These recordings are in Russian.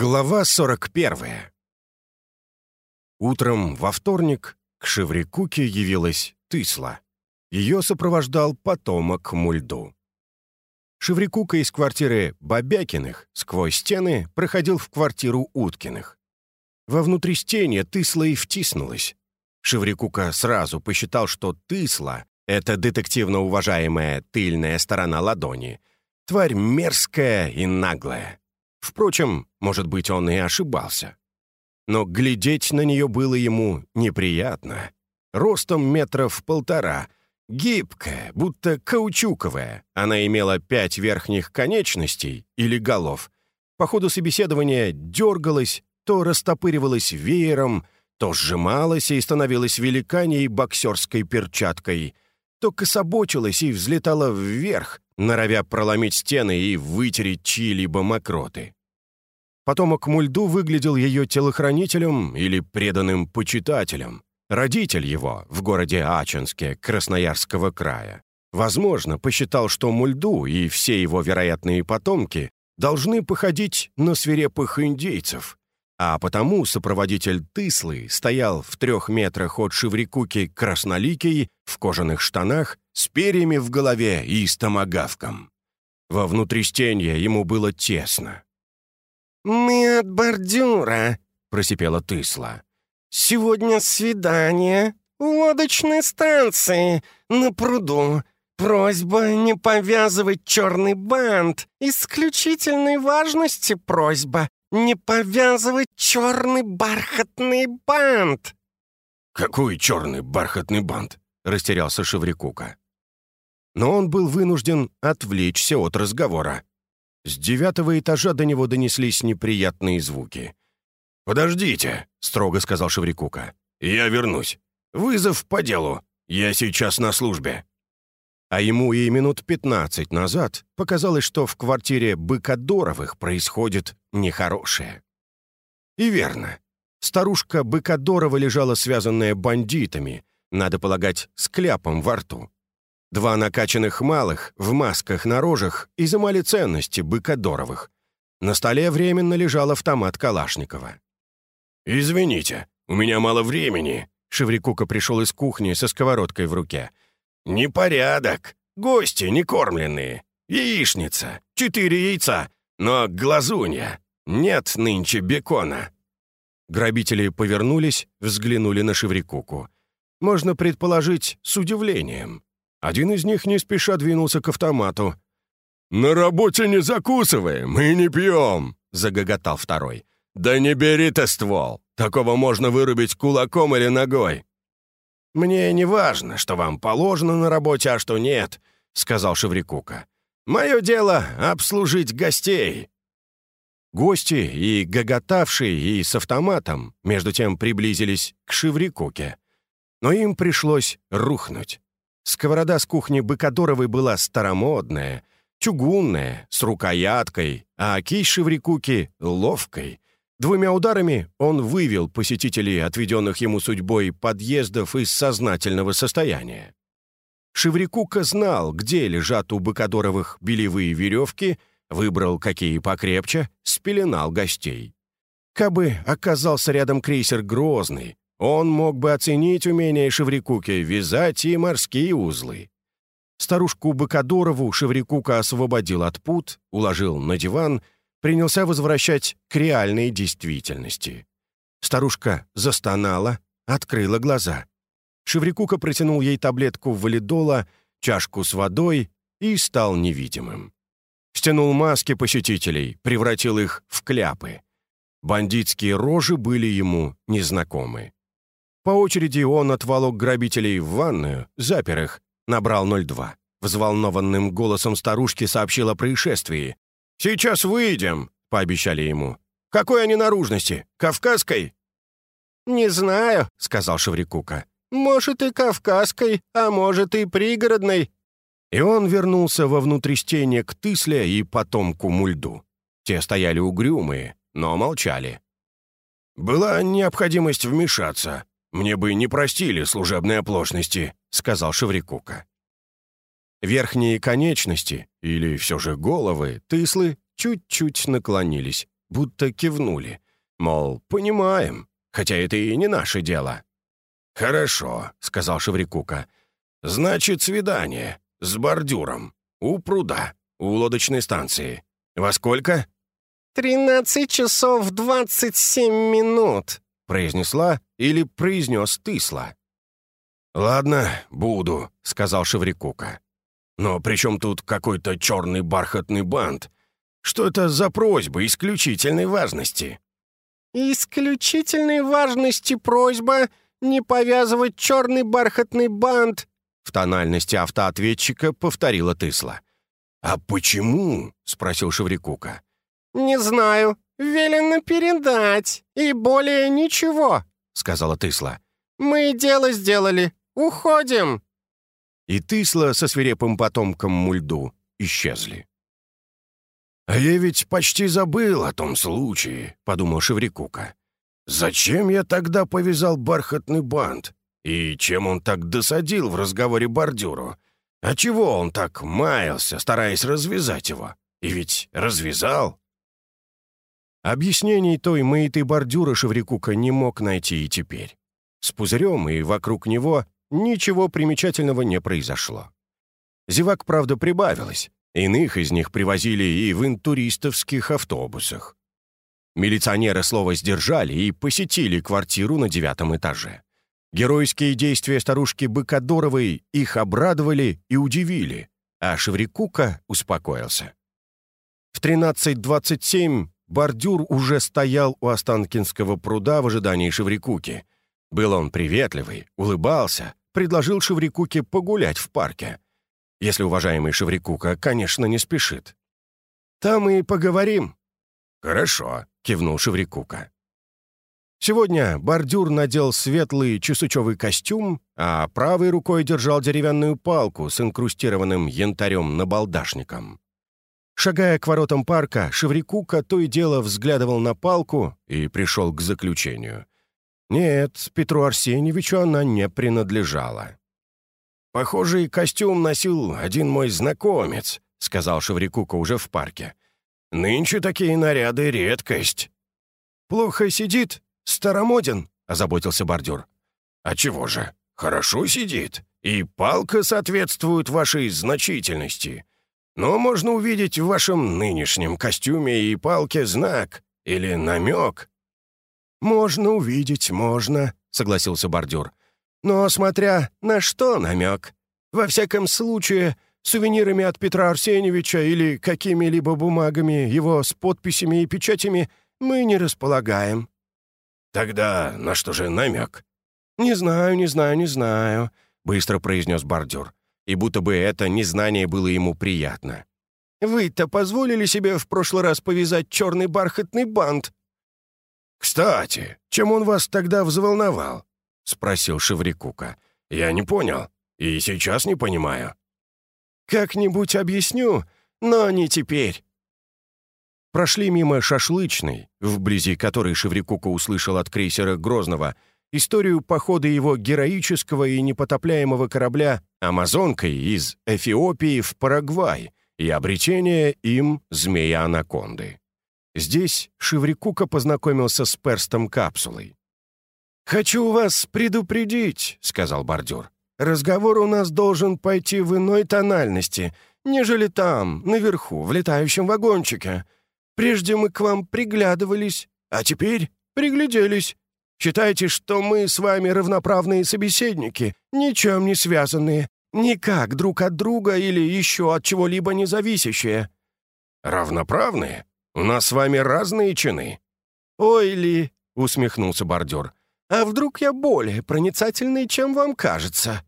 Глава 41. Утром во вторник к Шеврикуке явилась Тысла. Ее сопровождал потомок Мульду. Шеврикука из квартиры Бабякиных сквозь стены проходил в квартиру Уткиных. Во внутристенье Тысла и втиснулась. Шеврикука сразу посчитал, что Тысла — это детективно уважаемая тыльная сторона ладони, тварь мерзкая и наглая. Впрочем, может быть, он и ошибался. Но глядеть на нее было ему неприятно. Ростом метров полтора, гибкая, будто каучуковая. Она имела пять верхних конечностей или голов. По ходу собеседования дергалась, то растопыривалась веером, то сжималась и становилась великаней боксерской перчаткой, то кособочилась и взлетала вверх, норовя проломить стены и вытереть чьи-либо мокроты. Потомок Мульду выглядел ее телохранителем или преданным почитателем. Родитель его в городе Ачинске Красноярского края. Возможно, посчитал, что Мульду и все его вероятные потомки должны походить на свирепых индейцев, а потому сопроводитель Тыслы стоял в трех метрах от Шеврикуки красноликий, в кожаных штанах, с перьями в голове и с томагавком. Во внутристенье ему было тесно. «Мы от бордюра», — просипела Тысла. «Сегодня свидание у лодочной станции на пруду. Просьба не повязывать черный бант. Исключительной важности просьба не повязывать черный бархатный бант». «Какой черный бархатный бант?» — растерялся Шеврикука. Но он был вынужден отвлечься от разговора. С девятого этажа до него донеслись неприятные звуки. «Подождите», — строго сказал Шеврикука. «Я вернусь. Вызов по делу. Я сейчас на службе». А ему и минут пятнадцать назад показалось, что в квартире Быкодоровых происходит нехорошее. И верно. Старушка Быкодорова лежала связанная бандитами, надо полагать, с кляпом во рту. Два накачанных малых в масках на рожах изымали ценности быкодоровых. На столе временно лежал автомат Калашникова. «Извините, у меня мало времени», — Шеврикука пришел из кухни со сковородкой в руке. «Непорядок. Гости некормленные. Яичница. Четыре яйца. Но глазунья. Нет нынче бекона». Грабители повернулись, взглянули на Шеврикуку. Можно предположить, с удивлением. Один из них не спеша двинулся к автомату. «На работе не закусываем и не пьем!» — загоготал второй. «Да не бери ты ствол! Такого можно вырубить кулаком или ногой!» «Мне не важно, что вам положено на работе, а что нет», — сказал Шеврикука. «Мое дело — обслужить гостей». Гости, и гоготавшие, и с автоматом, между тем приблизились к Шеврикуке. Но им пришлось рухнуть. Сковорода с кухни Быкодоровой была старомодная, чугунная, с рукояткой, а кисть Шеврикуки — ловкой. Двумя ударами он вывел посетителей, отведенных ему судьбой, подъездов из сознательного состояния. Шеврикука знал, где лежат у Быкодоровых белевые веревки, выбрал какие покрепче, спеленал гостей. Кабы оказался рядом крейсер «Грозный», он мог бы оценить умение Шеврикуки вязать и морские узлы. Старушку Быкадорову Шеврикука освободил от пут, уложил на диван, принялся возвращать к реальной действительности. Старушка застонала, открыла глаза. Шеврикука протянул ей таблетку валидола, чашку с водой и стал невидимым. Стянул маски посетителей, превратил их в кляпы. Бандитские рожи были ему незнакомы. По очереди он отволок грабителей в ванную, запер их, набрал 02. Взволнованным голосом старушки сообщил о происшествии. «Сейчас выйдем», — пообещали ему. «Какой они наружности? Кавказской?» «Не знаю», — сказал Шеврикука. «Может, и кавказской, а может, и пригородной». И он вернулся во внутристение к Тысле и потомку Мульду. Те стояли угрюмые, но молчали. «Была необходимость вмешаться», «Мне бы не простили служебной оплошности», — сказал Шеврикука. Верхние конечности, или все же головы, тыслы, чуть-чуть наклонились, будто кивнули. Мол, понимаем, хотя это и не наше дело. «Хорошо», — сказал Шеврикука. «Значит, свидание с бордюром у пруда, у лодочной станции. Во сколько?» «Тринадцать часов двадцать семь минут», — произнесла или произнес Тысла. «Ладно, буду», — сказал Шеврикука. «Но при чем тут какой-то черный бархатный бант? Что это за просьба исключительной важности?» «Исключительной важности просьба не повязывать черный бархатный бант», в тональности автоответчика повторила Тысла. «А почему?» — спросил Шеврикука. «Не знаю. Велено передать. И более ничего», — сказала Тысла. «Мы дело сделали. Уходим!» И Тысла со свирепым потомком Мульду исчезли. «А я ведь почти забыл о том случае», — подумал Шеврикука. «Зачем я тогда повязал бархатный бант? И чем он так досадил в разговоре бордюру? А чего он так маялся, стараясь развязать его? И ведь развязал?» Объяснений той маяты бордюра Шеврикука не мог найти и теперь. С пузырем и вокруг него ничего примечательного не произошло. Зевак, правда, прибавилось. Иных из них привозили и в интуристовских автобусах. Милиционеры слово сдержали и посетили квартиру на девятом этаже. Геройские действия старушки Быкадоровой их обрадовали и удивили, а Шеврикука успокоился. В 13.27 бордюр уже стоял у Останкинского пруда в ожидании Шеврикуки. Был он приветливый, улыбался, предложил Шеврикуке погулять в парке. Если уважаемый Шеврикука, конечно, не спешит. «Там и поговорим». «Хорошо», — кивнул Шеврикука. Сегодня бордюр надел светлый чесучевый костюм, а правой рукой держал деревянную палку с инкрустированным янтарем набалдашником. Шагая к воротам парка, Шеврикука то и дело взглядывал на палку и пришел к заключению. Нет, Петру Арсеньевичу она не принадлежала. «Похожий костюм носил один мой знакомец», — сказал Шеврикука уже в парке. «Нынче такие наряды — редкость». «Плохо сидит, старомоден», — озаботился бордюр. «А чего же? Хорошо сидит, и палка соответствует вашей значительности. Но можно увидеть в вашем нынешнем костюме и палке знак или намек, «Можно увидеть, можно», — согласился бордюр. «Но смотря на что намек. Во всяком случае, сувенирами от Петра Арсеньевича или какими-либо бумагами его с подписями и печатями мы не располагаем». «Тогда на что же намек?» «Не знаю, не знаю, не знаю», — быстро произнес бордюр. И будто бы это незнание было ему приятно. «Вы-то позволили себе в прошлый раз повязать черный бархатный бант?» «Кстати, чем он вас тогда взволновал?» — спросил Шеврикука. «Я не понял. И сейчас не понимаю». «Как-нибудь объясню, но не теперь». Прошли мимо шашлычной, вблизи которой Шеврикука услышал от крейсера Грозного историю похода его героического и непотопляемого корабля «Амазонкой» из Эфиопии в Парагвай и обретения им змея-анаконды. Здесь Шеврикука познакомился с перстом капсулой. «Хочу вас предупредить», — сказал бордюр. «Разговор у нас должен пойти в иной тональности, нежели там, наверху, в летающем вагончике. Прежде мы к вам приглядывались, а теперь пригляделись. Считайте, что мы с вами равноправные собеседники, ничем не связанные, никак друг от друга или еще от чего-либо не зависящие». «Равноправные?» У нас с вами разные чины». «Ой, Ли», — усмехнулся бордюр, «а вдруг я более проницательный, чем вам кажется?»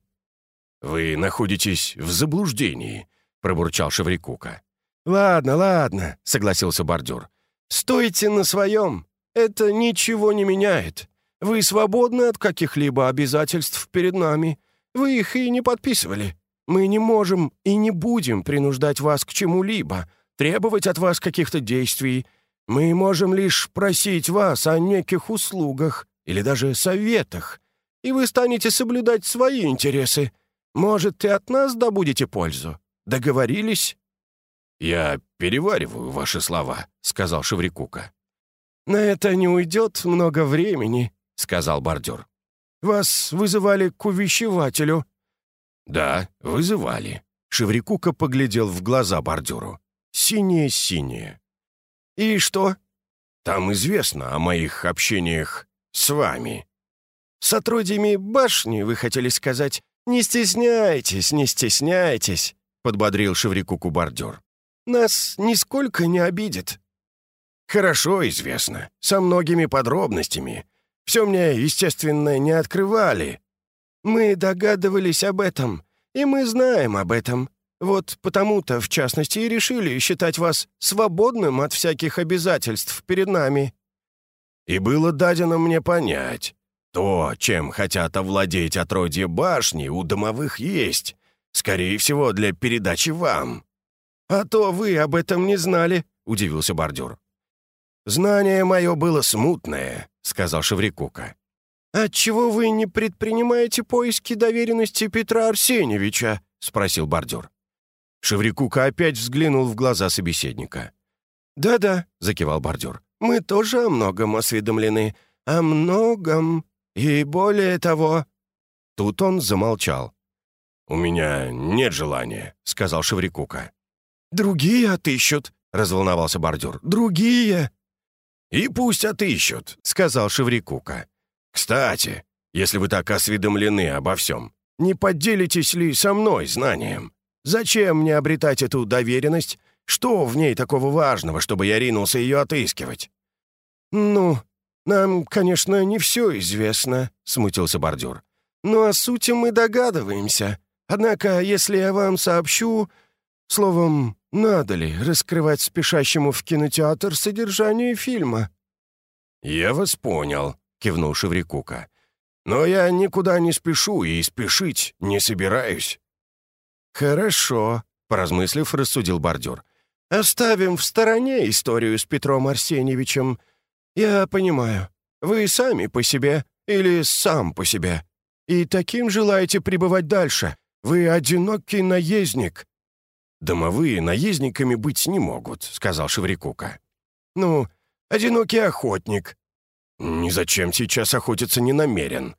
«Вы находитесь в заблуждении», — пробурчал Шеврикука. «Ладно, ладно», — согласился бордюр. «Стойте на своем. Это ничего не меняет. Вы свободны от каких-либо обязательств перед нами. Вы их и не подписывали. Мы не можем и не будем принуждать вас к чему-либо, требовать от вас каких-то действий. Мы можем лишь просить вас о неких услугах или даже советах, и вы станете соблюдать свои интересы. Может, и от нас добудете пользу. Договорились?» «Я перевариваю ваши слова», — сказал Шеврикука. «На это не уйдет много времени», — сказал бордюр. «Вас вызывали к увещевателю». «Да, вызывали». Шеврикука поглядел в глаза бордюру. Синие-синие. «И что?» «Там известно о моих общениях с вами». «С отродьями башни, вы хотели сказать? Не стесняйтесь, не стесняйтесь», — подбодрил Шеврикуку бордюр. «Нас нисколько не обидит». «Хорошо известно, со многими подробностями. Все мне, естественно, не открывали». «Мы догадывались об этом, и мы знаем об этом. Вот потому-то, в частности, и решили считать вас свободным от всяких обязательств перед нами». «И было дадено мне понять, то, чем хотят овладеть отродье башни, у домовых есть. Скорее всего, для передачи вам». «А то вы об этом не знали», — удивился бордюр. «Знание мое было смутное», — сказал Шеврикука. «Отчего вы не предпринимаете поиски доверенности Петра Арсеньевича?» — спросил бордюр. Шеврикука опять взглянул в глаза собеседника. «Да-да», — закивал бордюр, — «мы тоже о многом осведомлены. О многом. И более того...» Тут он замолчал. «У меня нет желания», — сказал Шеврикука. «Другие отыщут», — разволновался бордюр. «Другие!» «И пусть отыщут», — сказал Шеврикука. «Кстати, если вы так осведомлены обо всем, не поделитесь ли со мной знанием? Зачем мне обретать эту доверенность? Что в ней такого важного, чтобы я ринулся ее отыскивать?» «Ну, нам, конечно, не все известно», — смутился бордюр. «Но о сути мы догадываемся. Однако, если я вам сообщу... Словом, надо ли раскрывать спешащему в кинотеатр содержание фильма?» «Я вас понял», — кивнул Шеврикука. «Но я никуда не спешу и спешить не собираюсь». «Хорошо», — поразмыслив, рассудил бордюр. «Оставим в стороне историю с Петром Арсеньевичем. Я понимаю, вы сами по себе или сам по себе. И таким желаете пребывать дальше. Вы одинокий наездник, «Домовые наездниками быть не могут», — сказал Шеврикука. «Ну, одинокий охотник». «Ни зачем сейчас охотиться не намерен».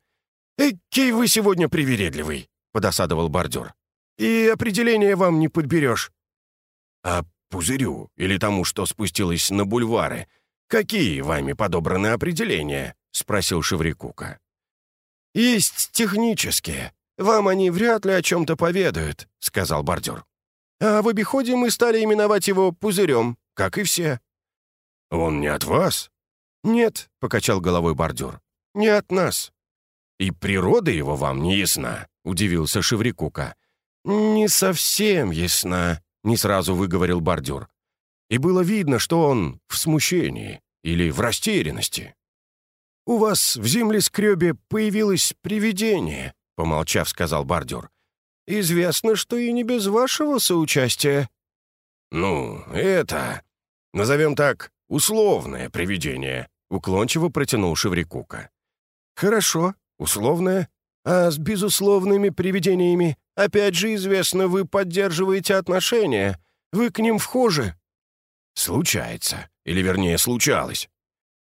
«Экий вы сегодня привередливый», — подосадовал бордюр. «И определение вам не подберешь». «А пузырю или тому, что спустилось на бульвары, какие вами подобраны определения?» — спросил Шеврикука. «Есть технические. Вам они вряд ли о чем-то поведают», — сказал бордюр. А в обиходе мы стали именовать его пузырем, как и все». «Он не от вас?» «Нет», — покачал головой бордюр. «Не от нас». «И природа его вам не ясна?» — удивился Шеврикука. «Не совсем ясна», — не сразу выговорил бордюр. И было видно, что он в смущении или в растерянности. «У вас в землескребе появилось привидение», — помолчав, сказал бордюр. Известно, что и не без вашего соучастия». «Ну, это... Назовем так, условное привидение», — уклончиво протянул Шеврикука. «Хорошо, условное. А с безусловными привидениями, опять же известно, вы поддерживаете отношения. Вы к ним вхожи». «Случается. Или, вернее, случалось».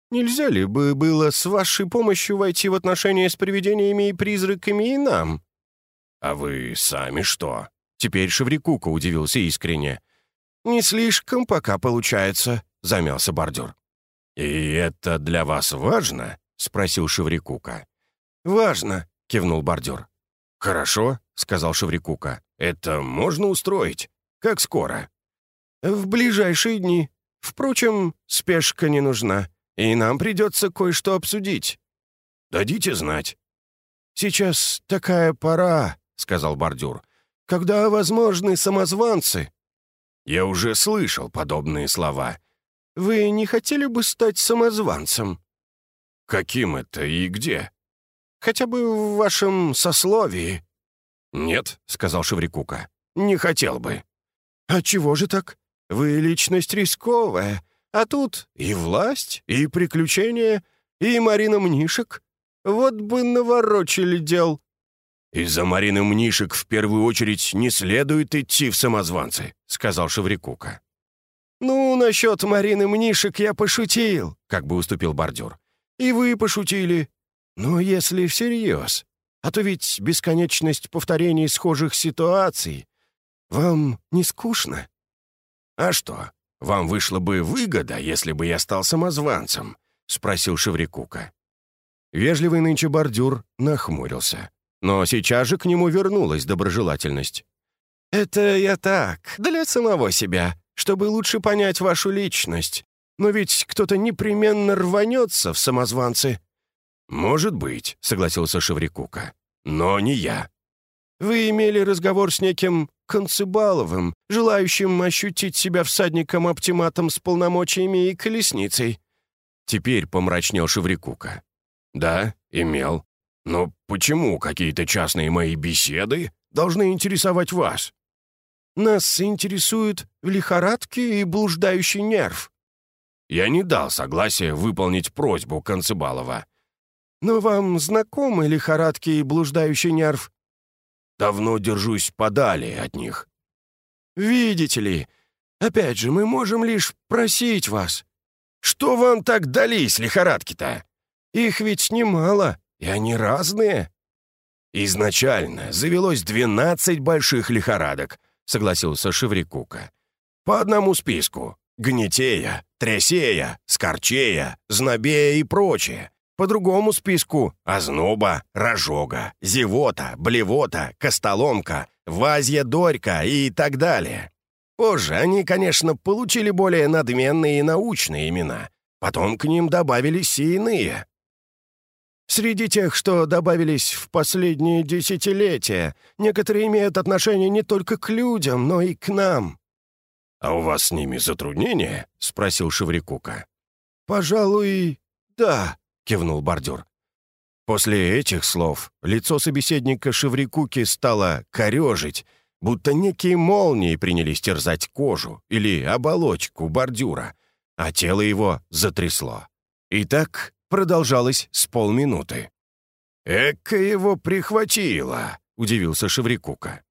«Нельзя ли бы было с вашей помощью войти в отношения с привидениями и призраками и нам?» «А вы сами что?» Теперь Шеврикука удивился искренне. «Не слишком пока получается», — замялся бордюр. «И это для вас важно?» — спросил Шеврикука. «Важно», — кивнул бордюр. «Хорошо», — сказал Шеврикука. «Это можно устроить? Как скоро?» «В ближайшие дни. Впрочем, спешка не нужна, и нам придется кое-что обсудить». «Дадите знать». «Сейчас такая пора», — сказал бордюр, — «когда возможны самозванцы». «Я уже слышал подобные слова». «Вы не хотели бы стать самозванцем?» «Каким это и где?» «Хотя бы в вашем сословии». «Нет», — сказал Шеврикука, — «не хотел бы». «А чего же так? Вы личность рисковая, а тут и власть, и приключения, и Марина Мнишек. Вот бы наворочили дел». «Из-за Марины Мнишек в первую очередь не следует идти в самозванцы», — сказал Шеврикука. «Ну, насчет Марины Мнишек я пошутил», — как бы уступил бордюр. «И вы пошутили. Но если всерьез, а то ведь бесконечность повторений схожих ситуаций. Вам не скучно?» «А что, вам вышло бы выгода, если бы я стал самозванцем?» — спросил Шеврикука. Вежливый нынче бордюр нахмурился. Но сейчас же к нему вернулась доброжелательность. «Это я так, для самого себя, чтобы лучше понять вашу личность. Но ведь кто-то непременно рванется в самозванцы». «Может быть», — согласился Шеврикука. «Но не я». «Вы имели разговор с неким Концебаловым, желающим ощутить себя всадником-оптиматом с полномочиями и колесницей». Теперь помрачнел Шеврикука. «Да, имел. Но почему какие-то частные мои беседы должны интересовать вас?» «Нас интересуют лихорадки и блуждающий нерв». Я не дал согласия выполнить просьбу Концебалова. «Но вам знакомы лихорадки и блуждающий нерв?» «Давно держусь подали от них». «Видите ли, опять же, мы можем лишь просить вас. Что вам так дались лихорадки-то? Их ведь немало, и они разные». «Изначально завелось двенадцать больших лихорадок», — согласился Шеврикука. «По одному списку. Гнетея, Трясея, Скорчея, Знобея и прочее. По другому списку — Озноба, Рожога, Зевота, Блевота, Костоломка, Вазья Дорька и так далее. Позже они, конечно, получили более надменные и научные имена. Потом к ним добавились и иные. Среди тех, что добавились в последние десятилетия, некоторые имеют отношение не только к людям, но и к нам». «А у вас с ними затруднения?» — спросил Шеврикука. «Пожалуй, да», — кивнул бордюр. После этих слов лицо собеседника Шеврикуки стало корежить, будто некие молнии принялись терзать кожу или оболочку бордюра, а тело его затрясло. И так продолжалось с полминуты. «Эка его прихватило!» — удивился Шеврикука.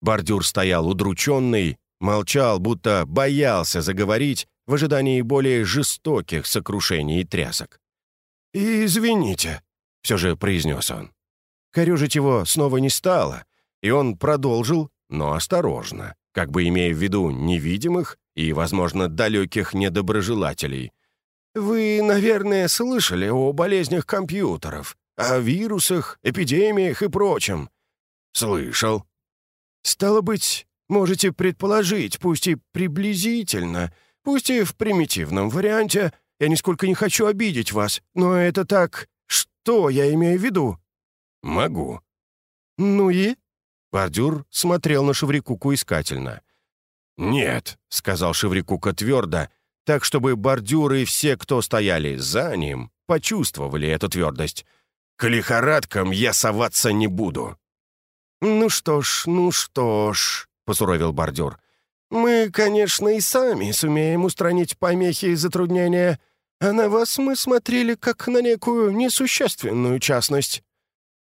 Бордюр стоял удрученный, молчал, будто боялся заговорить в ожидании более жестоких сокрушений и трясок. «Извините», — все же произнес он. Корежить его снова не стало, и он продолжил, но осторожно, как бы имея в виду невидимых и, возможно, далеких недоброжелателей — вы, наверное, слышали о болезнях компьютеров, о вирусах, эпидемиях и прочем. Слышал. Стало быть, можете предположить, пусть и приблизительно, пусть и в примитивном варианте, я нисколько не хочу обидеть вас, но это так... Что я имею в виду?» «Могу». «Ну и?» Бордюр смотрел на Шеврикуку искательно. «Нет», — сказал Шеврикука твердо, — так чтобы бордюры и все, кто стояли за ним, почувствовали эту твердость. «К лихорадкам я соваться не буду». «Ну что ж, ну что ж», — посуровил бордюр. «Мы, конечно, и сами сумеем устранить помехи и затруднения, а на вас мы смотрели как на некую несущественную частность».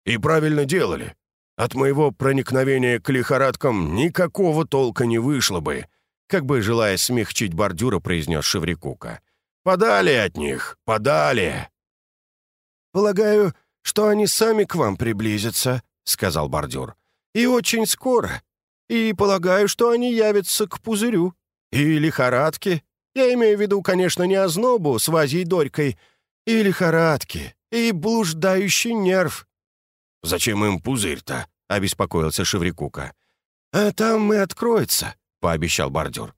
«И правильно делали. От моего проникновения к лихорадкам никакого толка не вышло бы», как бы желая смягчить бордюра, произнес Шеврикука. «Подали от них! Подали!» «Полагаю, что они сами к вам приблизятся», — сказал бордюр. «И очень скоро. И полагаю, что они явятся к пузырю. И лихорадки. Я имею в виду, конечно, не ознобу с Вазей Дорькой. И лихорадки. И блуждающий нерв». «Зачем им пузырь-то?» — обеспокоился Шеврикука. «А там и откроется. — пообещал бордюр.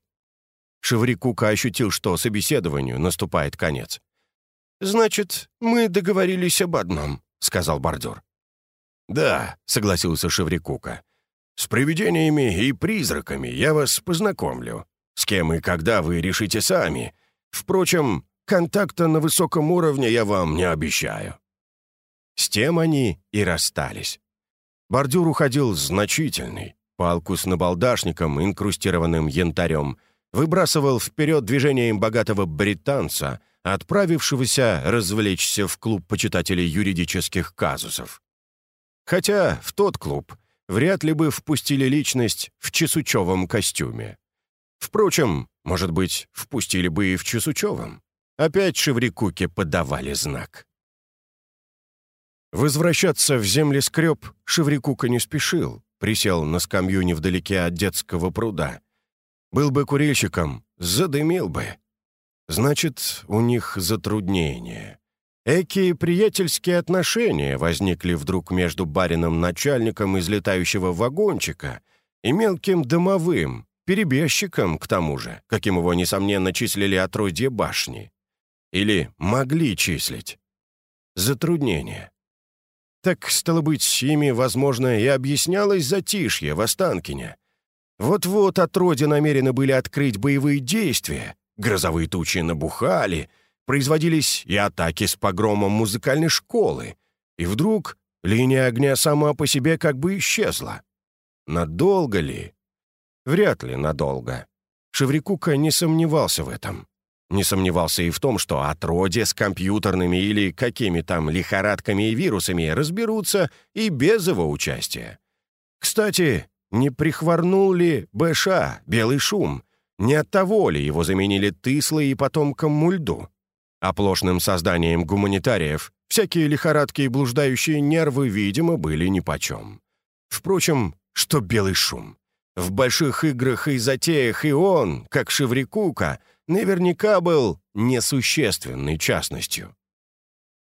Шеврикука ощутил, что собеседованию наступает конец. «Значит, мы договорились об одном», — сказал бордюр. «Да», — согласился Шеврикука. «С привидениями и призраками я вас познакомлю. С кем и когда вы решите сами. Впрочем, контакта на высоком уровне я вам не обещаю». С тем они и расстались. Бордюр уходил значительный, Палку с набалдашником, инкрустированным янтарем, выбрасывал вперед движением богатого британца, отправившегося развлечься в клуб почитателей юридических казусов. Хотя в тот клуб вряд ли бы впустили личность в чесучевом костюме. Впрочем, может быть, впустили бы и в Чесучевом. Опять Шеврикуке подавали знак. Возвращаться в землескреб Шеврикука не спешил, присел на скамью невдалеке от детского пруда. Был бы курильщиком, задымил бы. Значит, у них затруднения. Экие приятельские отношения возникли вдруг между барином-начальником из летающего вагончика и мелким домовым, перебежчиком, к тому же, каким его, несомненно, числили отродье башни. Или могли числить. Затруднения. Так, стало быть, ими, возможно, и объяснялось затишье в Останкине. Вот-вот отродья намерены были открыть боевые действия, грозовые тучи набухали, производились и атаки с погромом музыкальной школы, и вдруг линия огня сама по себе как бы исчезла. Надолго ли? Вряд ли надолго. Шеврикука не сомневался в этом. Не сомневался и в том, что отродья с компьютерными или какими там лихорадками и вирусами разберутся и без его участия. Кстати, не прихворнул ли БШ, белый шум? Не от того ли его заменили Тыслой и потомком Мульду? Оплошным созданием гуманитариев всякие лихорадки и блуждающие нервы, видимо, были нипочем. Впрочем, что белый шум? В больших играх и затеях и он, как Шеврикука, наверняка был несущественной частностью.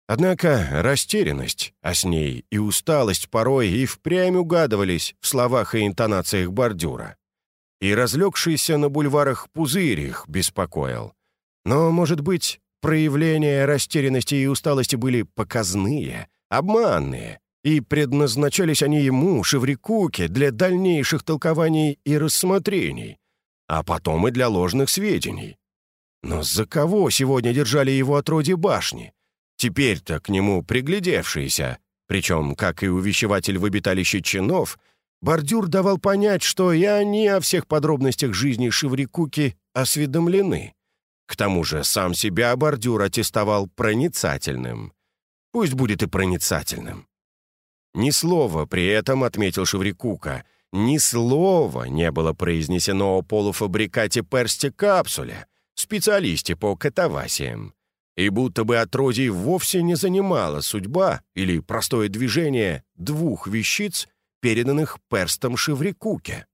Однако растерянность, а с ней и усталость порой и впрямь угадывались в словах и интонациях бордюра. И разлегшийся на бульварах пузырь их беспокоил. Но, может быть, проявления растерянности и усталости были показные, обманные, и предназначались они ему, Шеврикуке, для дальнейших толкований и рассмотрений, а потом и для ложных сведений. Но за кого сегодня держали его отродье башни? Теперь-то к нему приглядевшиеся, причем, как и увещеватель в обиталище чинов, бордюр давал понять, что и они о всех подробностях жизни Шеврикуки осведомлены. К тому же сам себя бордюр аттестовал проницательным. Пусть будет и проницательным. Ни слова при этом, отметил Шеврикука, ни слова не было произнесено о полуфабрикате персти-капсуле, специалисте по катавасиям. И будто бы отродий вовсе не занимала судьба или простое движение двух вещиц, переданных перстом Шеврикуке.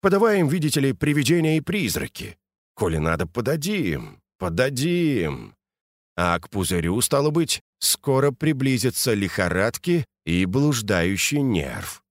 Подаваем, видите ли, привидения и призраки. Коли надо, подадим, подадим. А к пузырю, стало быть, скоро приблизятся лихорадки и блуждающий нерв.